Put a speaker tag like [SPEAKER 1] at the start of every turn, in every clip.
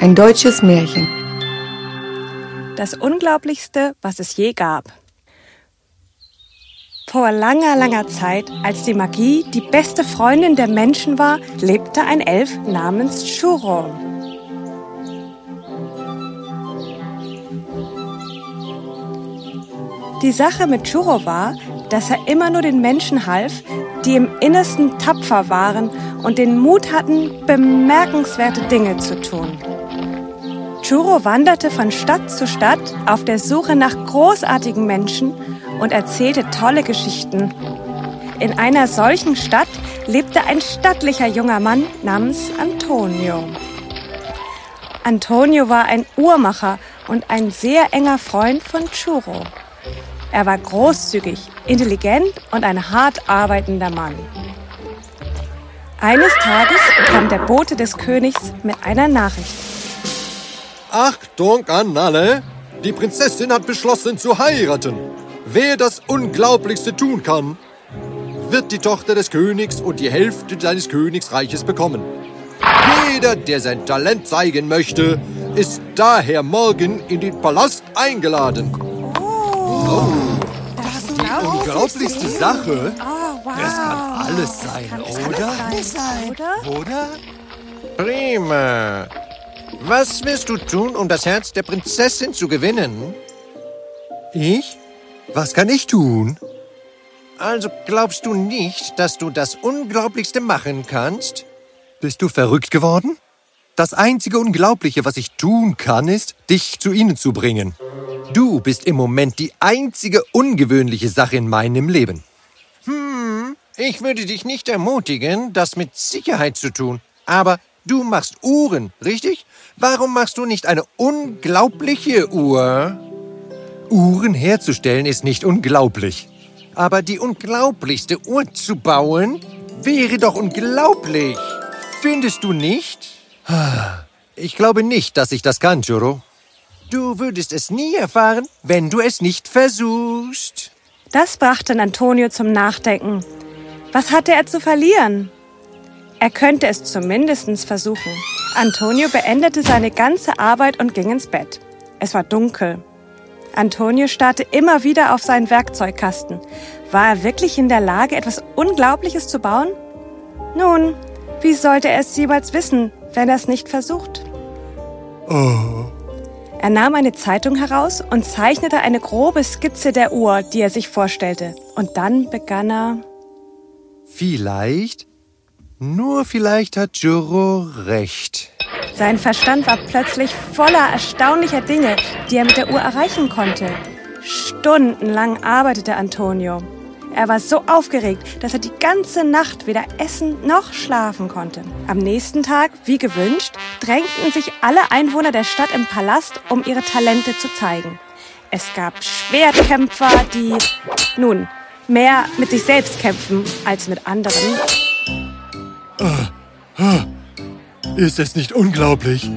[SPEAKER 1] Ein deutsches Märchen.
[SPEAKER 2] Das Unglaublichste, was es je gab. Vor langer, langer Zeit, als die Magie die beste Freundin der Menschen war, lebte ein Elf namens Churro. Die Sache mit Churro war, dass er immer nur den Menschen half, die im Innersten tapfer waren und den Mut hatten, bemerkenswerte Dinge zu tun. Churo wanderte von Stadt zu Stadt auf der Suche nach großartigen Menschen und erzählte tolle Geschichten. In einer solchen Stadt lebte ein stattlicher junger Mann namens Antonio. Antonio war ein Uhrmacher und ein sehr enger Freund von Churo. Er war großzügig, intelligent und ein hart arbeitender Mann. Eines Tages kam der Bote des Königs mit einer Nachricht.
[SPEAKER 3] Achtung an alle! Die Prinzessin hat beschlossen zu heiraten. Wer das Unglaublichste tun kann, wird die Tochter des Königs und die Hälfte seines Königsreiches bekommen. Jeder, der sein Talent zeigen möchte, ist daher morgen in den Palast eingeladen.
[SPEAKER 2] Oh,
[SPEAKER 4] das ist die unglaublichste Sache.
[SPEAKER 2] Oh, wow.
[SPEAKER 4] Das kann alles sein,
[SPEAKER 2] das
[SPEAKER 4] oder?
[SPEAKER 2] Alles sein, oder?
[SPEAKER 4] Oder?
[SPEAKER 5] Prima. Was wirst du tun, um das Herz der Prinzessin zu gewinnen?
[SPEAKER 4] Ich? Was kann ich tun?
[SPEAKER 5] Also glaubst du nicht, dass du das Unglaublichste machen kannst?
[SPEAKER 4] Bist du verrückt geworden? Das einzige Unglaubliche, was ich tun kann, ist, dich zu ihnen zu bringen. Du bist im Moment die einzige ungewöhnliche Sache in meinem Leben.
[SPEAKER 5] Hm, ich würde dich nicht ermutigen, das mit Sicherheit zu tun. Aber du machst Uhren, richtig? Warum machst du nicht eine unglaubliche Uhr?
[SPEAKER 4] Uhren herzustellen ist nicht unglaublich.
[SPEAKER 5] Aber die unglaublichste Uhr zu bauen, wäre doch unglaublich. Findest du nicht?
[SPEAKER 4] Ich glaube nicht, dass ich das kann, Juro.
[SPEAKER 5] Du würdest es nie erfahren, wenn du es nicht versuchst.
[SPEAKER 2] Das brachte Antonio zum Nachdenken. Was hatte er zu verlieren? Er könnte es zumindest versuchen. Antonio beendete seine ganze Arbeit und ging ins Bett. Es war dunkel. Antonio starrte immer wieder auf seinen Werkzeugkasten. War er wirklich in der Lage, etwas Unglaubliches zu bauen? Nun, wie sollte er es jemals wissen, wenn er es nicht versucht?
[SPEAKER 4] Oh.
[SPEAKER 2] Er nahm eine Zeitung heraus und zeichnete eine grobe Skizze der Uhr, die er sich vorstellte. Und dann begann er.
[SPEAKER 4] Vielleicht, nur vielleicht hat Juro recht.
[SPEAKER 2] Sein Verstand war plötzlich voller erstaunlicher Dinge, die er mit der Uhr erreichen konnte. Stundenlang arbeitete Antonio. Er war so aufgeregt, dass er die ganze Nacht weder essen noch schlafen konnte. Am nächsten Tag, wie gewünscht, drängten sich alle Einwohner der Stadt im Palast, um ihre Talente zu zeigen. Es gab Schwertkämpfer, die, nun, mehr mit sich selbst kämpfen als mit anderen.
[SPEAKER 4] Ist es nicht unglaublich,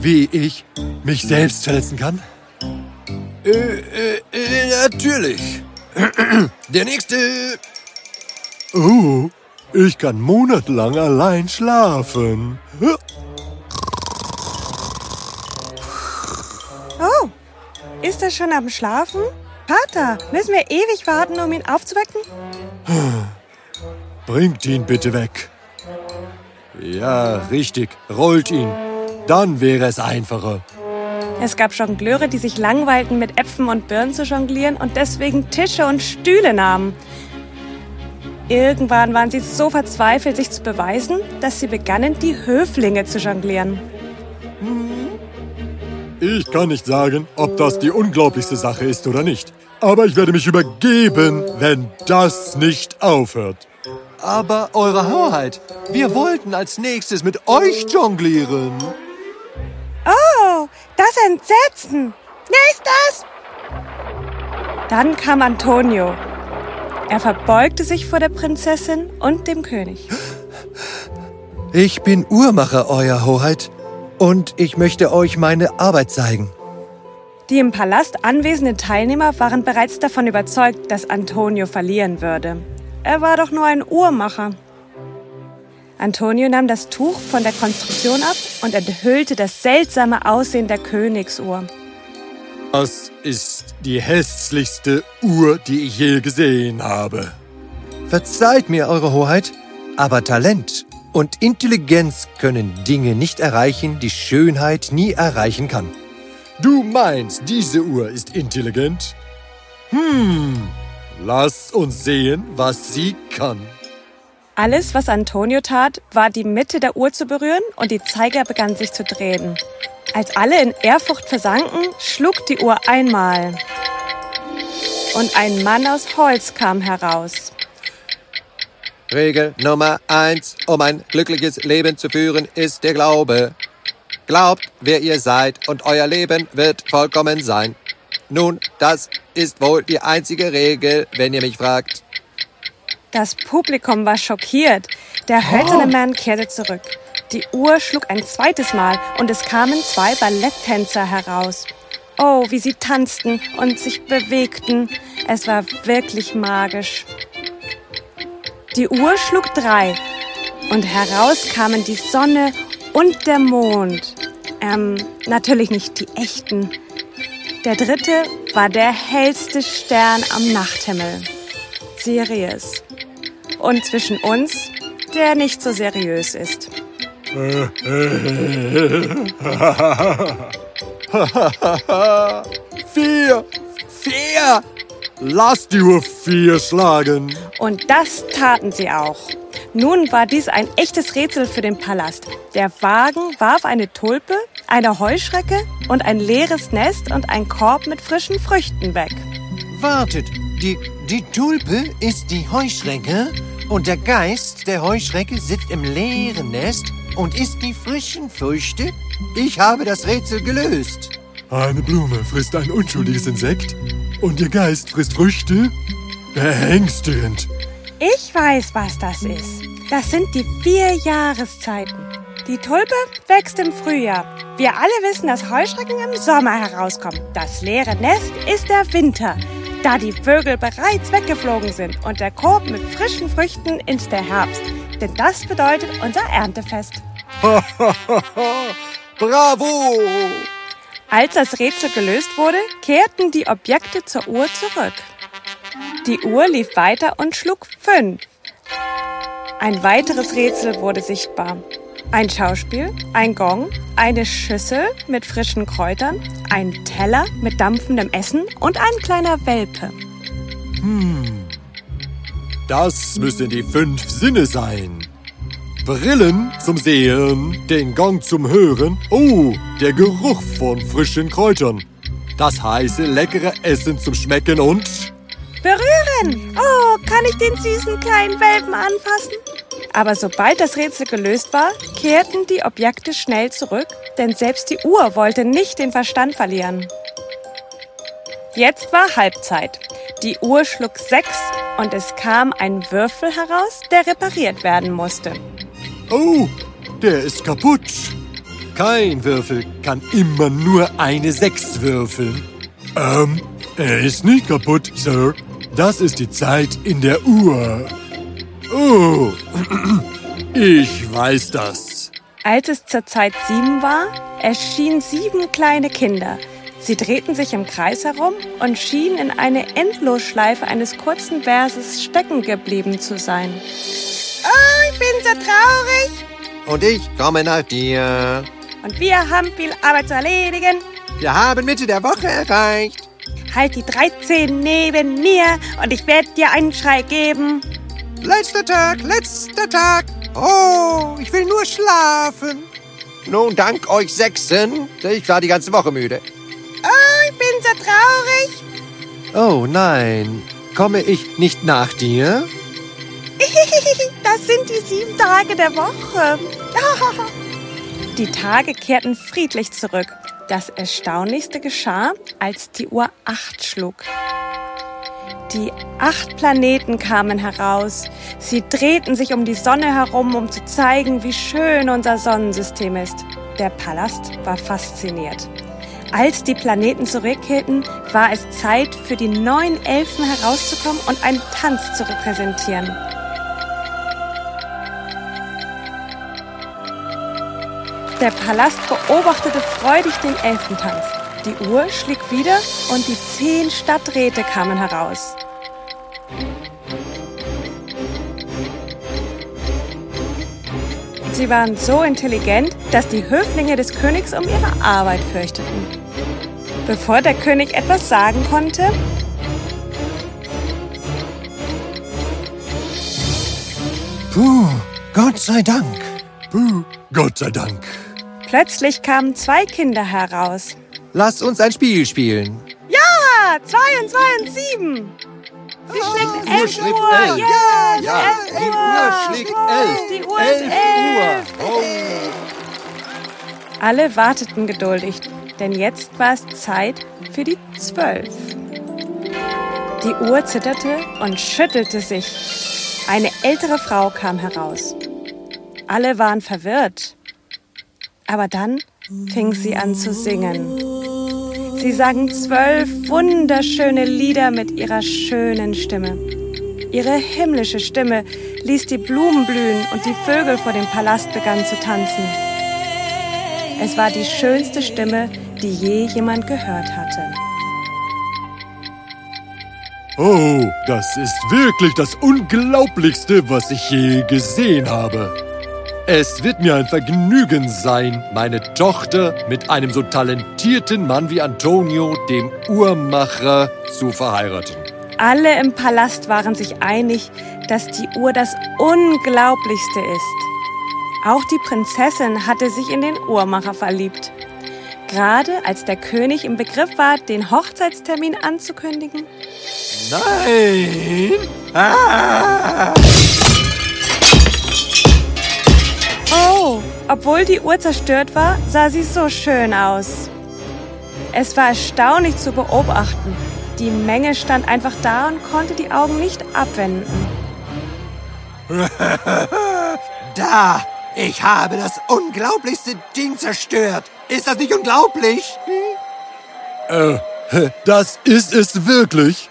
[SPEAKER 4] wie ich mich selbst verletzen kann?
[SPEAKER 3] Äh, äh, äh, natürlich. Der nächste.
[SPEAKER 4] Oh, ich kann monatelang allein schlafen.
[SPEAKER 2] Oh, ist er schon am Schlafen? Vater, müssen wir ewig warten, um ihn aufzuwecken?
[SPEAKER 4] Bringt ihn bitte weg. Ja, richtig, rollt ihn. Dann wäre es einfacher.
[SPEAKER 2] Es gab Jongleure, die sich langweilten, mit Äpfeln und Birnen zu jonglieren und deswegen Tische und Stühle nahmen. Irgendwann waren sie so verzweifelt, sich zu beweisen, dass sie begannen, die Höflinge zu jonglieren.
[SPEAKER 4] Ich kann nicht sagen, ob das die unglaublichste Sache ist oder nicht. Aber ich werde mich übergeben, wenn das nicht aufhört. Aber, Eure Hoheit, wir wollten als nächstes mit euch jonglieren.
[SPEAKER 2] Oh, das Entsetzen! Das? Dann kam Antonio. Er verbeugte sich vor der Prinzessin und dem König.
[SPEAKER 4] Ich bin Uhrmacher, Euer Hoheit, und ich möchte euch meine Arbeit zeigen.
[SPEAKER 2] Die im Palast anwesenden Teilnehmer waren bereits davon überzeugt, dass Antonio verlieren würde. Er war doch nur ein Uhrmacher. Antonio nahm das Tuch von der Konstruktion ab und enthüllte das seltsame Aussehen der Königsuhr.
[SPEAKER 4] Das ist die hässlichste Uhr, die ich je gesehen habe.
[SPEAKER 5] Verzeiht mir, Eure Hoheit, aber Talent und Intelligenz können Dinge nicht erreichen, die Schönheit nie erreichen kann.
[SPEAKER 4] Du meinst, diese Uhr ist intelligent? Hm, lass uns sehen, was sie kann.
[SPEAKER 2] Alles, was Antonio tat, war die Mitte der Uhr zu berühren und die Zeiger begannen sich zu drehen. Als alle in Ehrfurcht versanken, schlug die Uhr einmal. Und ein Mann aus Holz kam heraus.
[SPEAKER 5] Regel Nummer eins, um ein glückliches Leben zu führen, ist der Glaube. Glaubt, wer ihr seid, und euer Leben wird vollkommen sein. Nun, das ist wohl die einzige Regel, wenn ihr mich fragt.
[SPEAKER 2] Das Publikum war schockiert. Der hölzerne Mann kehrte zurück. Die Uhr schlug ein zweites Mal und es kamen zwei Balletttänzer heraus. Oh, wie sie tanzten und sich bewegten. Es war wirklich magisch. Die Uhr schlug drei und heraus kamen die Sonne und der Mond. Ähm, natürlich nicht die echten. Der dritte war der hellste Stern am Nachthimmel. Sirius und zwischen uns, der nicht so seriös ist.
[SPEAKER 4] vier! Vier! Lass die Uhr vier schlagen.
[SPEAKER 2] Und das taten sie auch. Nun war dies ein echtes Rätsel für den Palast. Der Wagen warf eine Tulpe, eine Heuschrecke und ein leeres Nest und ein Korb mit frischen Früchten weg.
[SPEAKER 5] Wartet, die, die Tulpe ist die Heuschrecke und der Geist der Heuschrecke sitzt im leeren Nest und isst die frischen Früchte? Ich habe das Rätsel gelöst.
[SPEAKER 4] Eine Blume frisst ein unschuldiges Insekt und ihr Geist frisst Früchte? Beängstigend.
[SPEAKER 2] Ich weiß, was das ist. Das sind die vier Jahreszeiten. Die Tulpe wächst im Frühjahr. Wir alle wissen, dass Heuschrecken im Sommer herauskommen. Das leere Nest ist der Winter da die Vögel bereits weggeflogen sind und der Korb mit frischen Früchten ins der Herbst. Denn das bedeutet unser Erntefest.
[SPEAKER 4] Bravo!
[SPEAKER 2] Als das Rätsel gelöst wurde, kehrten die Objekte zur Uhr zurück. Die Uhr lief weiter und schlug fünf. Ein weiteres Rätsel wurde sichtbar. Ein Schauspiel, ein Gong, eine Schüssel mit frischen Kräutern, ein Teller mit dampfendem Essen und ein kleiner Welpe.
[SPEAKER 4] Hm. Das müssen die fünf Sinne sein. Brillen zum Sehen, den Gong zum Hören, oh, der Geruch von frischen Kräutern. Das heiße leckere Essen zum Schmecken und...
[SPEAKER 2] Berühren! Oh, kann ich den süßen kleinen Welpen anfassen? Aber sobald das Rätsel gelöst war, kehrten die Objekte schnell zurück, denn selbst die Uhr wollte nicht den Verstand verlieren. Jetzt war Halbzeit. Die Uhr schlug sechs und es kam ein Würfel heraus, der repariert werden musste.
[SPEAKER 4] Oh, der ist kaputt. Kein Würfel kann immer nur eine Sechs würfeln. Ähm, er ist nicht kaputt, Sir. Das ist die Zeit in der Uhr. Oh, ich weiß das.
[SPEAKER 2] Als es zur Zeit sieben war, erschienen sieben kleine Kinder. Sie drehten sich im Kreis herum und schienen in eine Endlosschleife eines kurzen Verses stecken geblieben zu sein. Oh, ich bin so traurig.
[SPEAKER 5] Und ich komme nach dir.
[SPEAKER 2] Und wir haben viel Arbeit zu erledigen.
[SPEAKER 5] Wir haben Mitte der Woche erreicht.
[SPEAKER 2] Halt die 13 neben mir und ich werde dir einen Schrei geben.
[SPEAKER 5] Letzter Tag, letzter Tag. Oh, ich will nur schlafen. Nun, dank euch Sechsen. Ich war die ganze Woche müde.
[SPEAKER 2] Oh, ich bin so traurig.
[SPEAKER 5] Oh nein, komme ich nicht nach dir?
[SPEAKER 2] das sind die sieben Tage der Woche. die Tage kehrten friedlich zurück. Das Erstaunlichste geschah, als die Uhr acht schlug. Die acht Planeten kamen heraus. Sie drehten sich um die Sonne herum, um zu zeigen, wie schön unser Sonnensystem ist. Der Palast war fasziniert. Als die Planeten zurückkehrten, war es Zeit für die neuen Elfen herauszukommen und einen Tanz zu repräsentieren. Der Palast beobachtete freudig den Elfentanz. Die Uhr schlick wieder und die zehn Stadträte kamen heraus. Sie waren so intelligent, dass die Höflinge des Königs um ihre Arbeit fürchteten. Bevor der König etwas sagen konnte,
[SPEAKER 3] Puh, Gott sei Dank.
[SPEAKER 4] Puh, Gott sei Dank.
[SPEAKER 2] Plötzlich kamen zwei Kinder heraus.
[SPEAKER 5] Lass uns ein Spiel spielen.
[SPEAKER 2] Ja, zwei und zwei und sieben. Sie schlägt
[SPEAKER 3] Uhr
[SPEAKER 2] elf
[SPEAKER 3] schlägt
[SPEAKER 2] Uhr.
[SPEAKER 3] elf.
[SPEAKER 2] Ja,
[SPEAKER 3] Ja,
[SPEAKER 2] elf
[SPEAKER 3] die
[SPEAKER 2] Uhr.
[SPEAKER 3] Uhr schlägt elf.
[SPEAKER 2] Die Uhr ist elf.
[SPEAKER 3] Oh.
[SPEAKER 2] Alle warteten geduldig, denn jetzt war es Zeit für die zwölf. Die Uhr zitterte und schüttelte sich. Eine ältere Frau kam heraus. Alle waren verwirrt. Aber dann fing sie an zu singen. Sie sang zwölf wunderschöne Lieder mit ihrer schönen Stimme. Ihre himmlische Stimme ließ die Blumen blühen und die Vögel vor dem Palast begannen zu tanzen. Es war die schönste Stimme, die je jemand gehört hatte.
[SPEAKER 4] Oh, das ist wirklich das Unglaublichste, was ich je gesehen habe. Es wird mir ein Vergnügen sein, meine Tochter mit einem so talentierten Mann wie Antonio, dem Uhrmacher, zu verheiraten.
[SPEAKER 2] Alle im Palast waren sich einig, dass die Uhr das Unglaublichste ist. Auch die Prinzessin hatte sich in den Uhrmacher verliebt. Gerade als der König im Begriff war, den Hochzeitstermin anzukündigen,
[SPEAKER 5] Nein!
[SPEAKER 2] Oh, obwohl die Uhr zerstört war, sah sie so schön aus. Es war erstaunlich zu beobachten. Die Menge stand einfach da und konnte die Augen nicht abwenden.
[SPEAKER 5] Da! Ich habe das unglaublichste Ding zerstört. Ist das nicht unglaublich?
[SPEAKER 4] Äh, das ist es wirklich.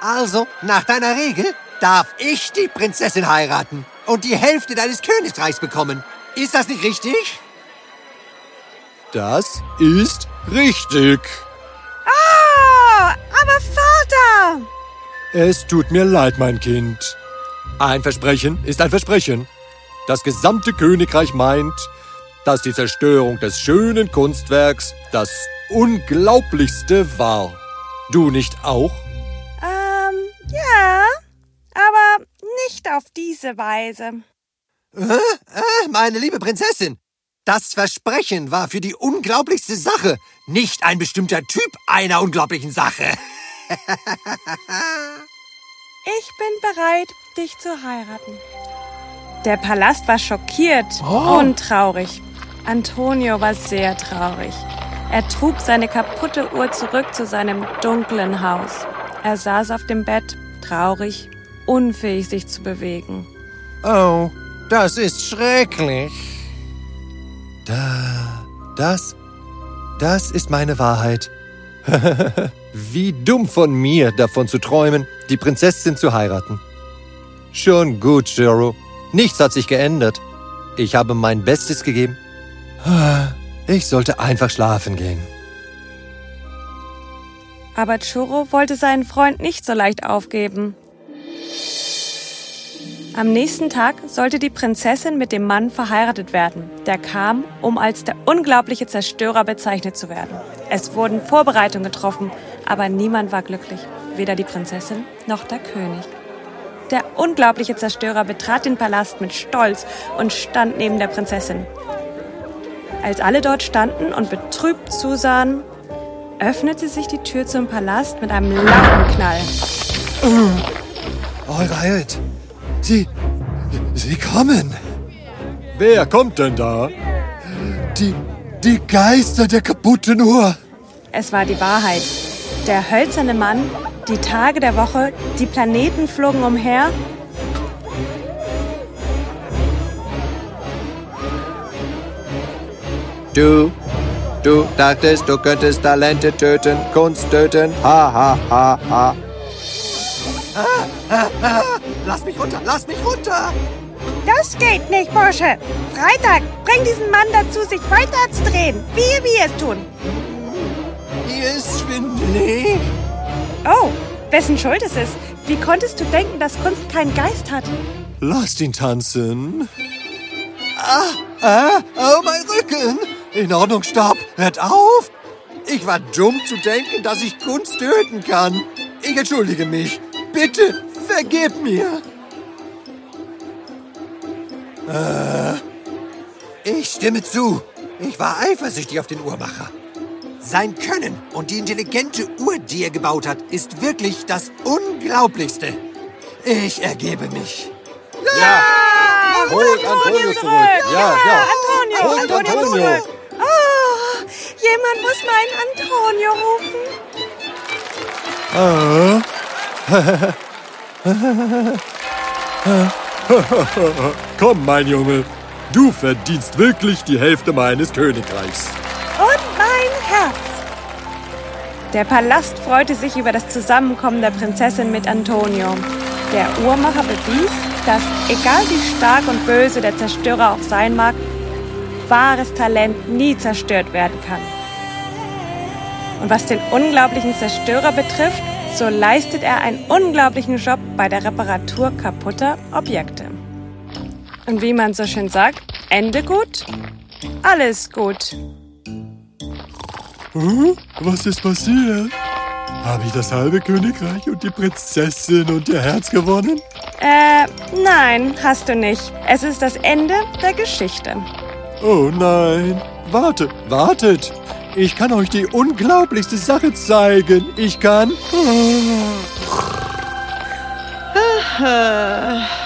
[SPEAKER 5] Also, nach deiner Regel darf ich die Prinzessin heiraten und die Hälfte deines Königreichs bekommen. Ist das nicht richtig?
[SPEAKER 4] Das ist richtig.
[SPEAKER 2] Ah, aber Vater!
[SPEAKER 4] Es tut mir leid, mein Kind. Ein Versprechen ist ein Versprechen. Das gesamte Königreich meint, dass die Zerstörung des schönen Kunstwerks das Unglaublichste war. Du nicht auch?
[SPEAKER 2] Ähm, ja, aber nicht auf diese Weise.
[SPEAKER 5] Äh, meine liebe Prinzessin, das Versprechen war für die unglaublichste Sache, nicht ein bestimmter Typ einer unglaublichen Sache.
[SPEAKER 2] Ich bin bereit, dich zu heiraten. Der Palast war schockiert und traurig. Antonio war sehr traurig. Er trug seine kaputte Uhr zurück zu seinem dunklen Haus. Er saß auf dem Bett, traurig, unfähig sich zu bewegen.
[SPEAKER 5] Oh, das ist schrecklich. Da, das, das ist meine Wahrheit. Wie dumm von mir, davon zu träumen, die Prinzessin zu heiraten. Schon gut, Jero. Nichts hat sich geändert. Ich habe mein Bestes gegeben. Ich sollte einfach schlafen gehen.
[SPEAKER 2] Aber Churro wollte seinen Freund nicht so leicht aufgeben. Am nächsten Tag sollte die Prinzessin mit dem Mann verheiratet werden. Der kam, um als der unglaubliche Zerstörer bezeichnet zu werden. Es wurden Vorbereitungen getroffen, aber niemand war glücklich. Weder die Prinzessin noch der König. Der unglaubliche Zerstörer betrat den Palast mit Stolz und stand neben der Prinzessin. Als alle dort standen und betrübt zusahen, öffnete sich die Tür zum Palast mit einem lauten Knall.
[SPEAKER 3] Eure Heirat, Sie, Sie kommen.
[SPEAKER 4] Wer kommt denn da?
[SPEAKER 3] Die, die Geister der kaputten Uhr.
[SPEAKER 2] Es war die Wahrheit. Der hölzerne Mann, die Tage der Woche, die Planeten flogen umher.
[SPEAKER 5] Du, du dachtest, du könntest Talente töten, Kunst töten. Ha, ha, ha, ha. Ah, ah, ah. Lass mich runter, lass mich runter.
[SPEAKER 2] Das geht nicht, Bursche. Freitag, bring diesen Mann dazu, sich weiter zu drehen, wie wir es tun.
[SPEAKER 3] Mir ist schwindelig.
[SPEAKER 2] Oh, wessen Schuld es ist. Wie konntest du denken, dass Kunst keinen Geist hat?
[SPEAKER 4] Lasst ihn tanzen.
[SPEAKER 3] Ah, ah, oh, mein Rücken. In Ordnung, stopp. Hört auf. Ich war dumm zu denken, dass ich Kunst töten kann. Ich entschuldige mich. Bitte, vergib mir. Äh, ich stimme zu. Ich war eifersüchtig auf den Uhrmacher. Sein Können und die intelligente Uhr, die er gebaut hat, ist wirklich das Unglaublichste. Ich ergebe mich.
[SPEAKER 4] Ja! Holt Antonio zurück! Ja, ja!
[SPEAKER 2] Antonio!
[SPEAKER 4] Holt
[SPEAKER 2] Antonio!
[SPEAKER 4] Antonio!
[SPEAKER 2] zurück. Oh, jemand muss meinen Antonio rufen.
[SPEAKER 4] Ah. Komm, mein Junge. Du verdienst wirklich die Hälfte meines Königreichs.
[SPEAKER 2] Und mein Herz. Der Palast freute sich über das Zusammenkommen der Prinzessin mit Antonio. Der Uhrmacher bewies, dass, egal wie stark und böse der Zerstörer auch sein mag, wahres Talent nie zerstört werden kann. Und was den unglaublichen Zerstörer betrifft, so leistet er einen unglaublichen Job bei der Reparatur kaputter Objekte. Und wie man so schön sagt, Ende gut, alles gut.
[SPEAKER 4] Hm? Was ist passiert? Habe ich das halbe Königreich und die Prinzessin und ihr Herz gewonnen?
[SPEAKER 2] Äh, nein, hast du nicht. Es ist das Ende der Geschichte.
[SPEAKER 4] Oh nein. Warte, wartet. Ich kann euch die unglaublichste Sache zeigen. Ich kann...